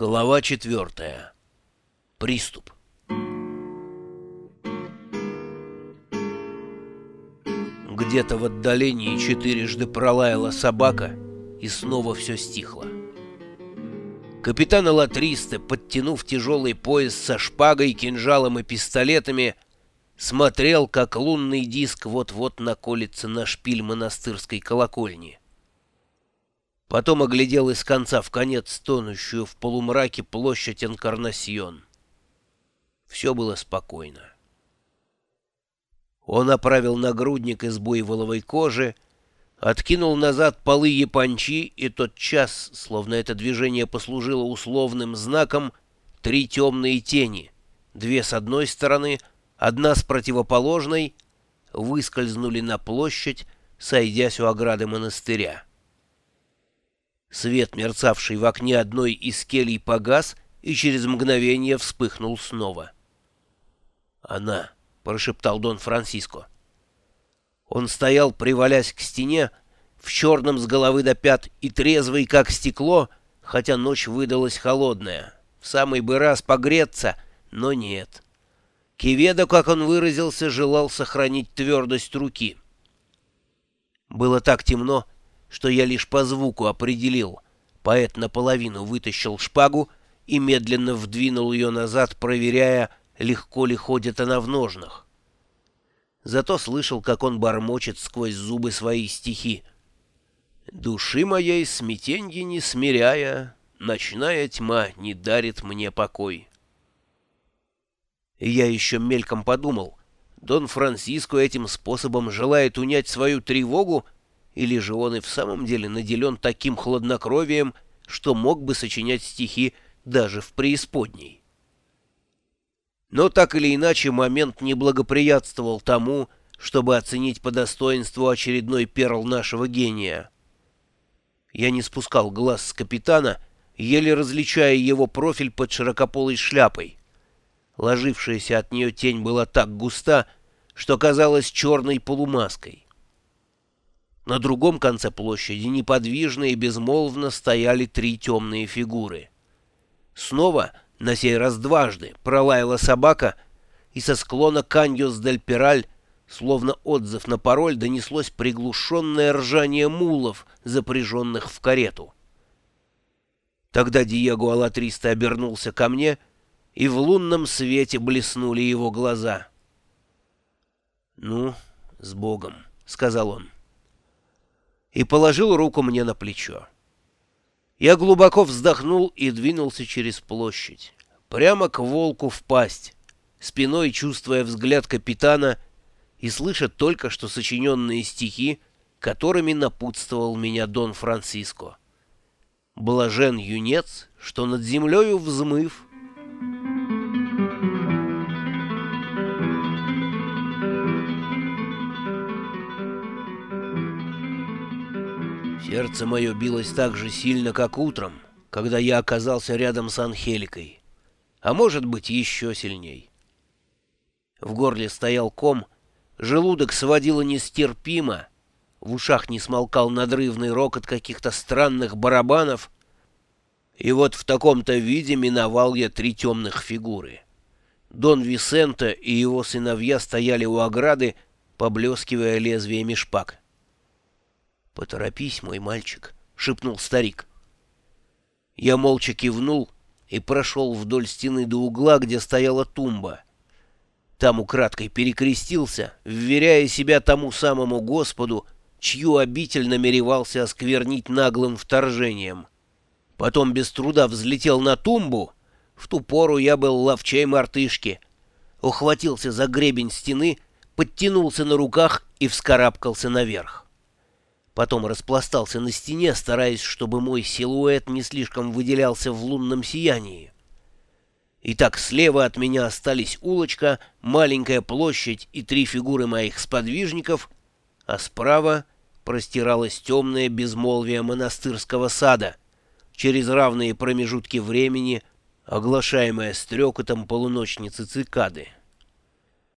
Глава четвертая. Приступ. Где-то в отдалении четырежды пролаяла собака, и снова все стихло. Капитан Алатристе, подтянув тяжелый пояс со шпагой, кинжалом и пистолетами, смотрел, как лунный диск вот-вот наколется на шпиль монастырской колокольни. Потом оглядел из конца в конец тонущую в полумраке площадь Энкарнасьон. Все было спокойно. Он оправил нагрудник из буйволовой кожи, откинул назад полы япончи, и тот час, словно это движение послужило условным знаком, три темные тени, две с одной стороны, одна с противоположной, выскользнули на площадь, сойдясь у ограды монастыря. Свет, мерцавший в окне одной из келей, погас и через мгновение вспыхнул снова. «Она!» — прошептал Дон Франциско. Он стоял, привалясь к стене, в черном с головы до пят и трезвый, как стекло, хотя ночь выдалась холодная. В самый бы раз погреться, но нет. Киведа, как он выразился, желал сохранить твердость руки. Было так темно, что я лишь по звуку определил. Поэт наполовину вытащил шпагу и медленно вдвинул ее назад, проверяя, легко ли ходит она в ножнах. Зато слышал, как он бормочет сквозь зубы свои стихи. «Души моей смятенье не смиряя, ночная тьма не дарит мне покой». Я еще мельком подумал, Дон Франциско этим способом желает унять свою тревогу, или же он и в самом деле наделен таким хладнокровием, что мог бы сочинять стихи даже в преисподней. Но так или иначе момент не благоприятствовал тому, чтобы оценить по достоинству очередной перл нашего гения. Я не спускал глаз с капитана, еле различая его профиль под широкополой шляпой. Ложившаяся от нее тень была так густа, что казалась черной полумаской. На другом конце площади неподвижно и безмолвно стояли три темные фигуры. Снова, на сей раз дважды, пролаяла собака, и со склона Каньос-дель-Пираль, словно отзыв на пароль, донеслось приглушенное ржание мулов, запряженных в карету. Тогда Диего Алатриста обернулся ко мне, и в лунном свете блеснули его глаза. «Ну, с Богом», — сказал он и положил руку мне на плечо. Я глубоко вздохнул и двинулся через площадь, прямо к волку в пасть, спиной чувствуя взгляд капитана и слыша только что сочиненные стихи, которыми напутствовал меня Дон Франциско. Блажен юнец, что над землею взмыв, Сердце мое билось так же сильно, как утром, когда я оказался рядом с Анхеликой, а может быть еще сильней. В горле стоял ком, желудок сводило нестерпимо, в ушах не смолкал надрывный рокот каких-то странных барабанов, и вот в таком-то виде миновал я три темных фигуры. Дон Висента и его сыновья стояли у ограды, поблескивая лезвиями шпаг. «Поторопись, мой мальчик», — шепнул старик. Я молча кивнул и прошел вдоль стены до угла, где стояла тумба. Там украдкой перекрестился, вверяя себя тому самому Господу, чью обитель намеревался осквернить наглым вторжением. Потом без труда взлетел на тумбу. В ту пору я был ловчей мартышки. Ухватился за гребень стены, подтянулся на руках и вскарабкался наверх. Потом распластался на стене, стараясь, чтобы мой силуэт не слишком выделялся в лунном сиянии. Итак, слева от меня остались улочка, маленькая площадь и три фигуры моих сподвижников, а справа простиралось темное безмолвие монастырского сада, через равные промежутки времени, оглашаемое стрекотом полуночницы цикады.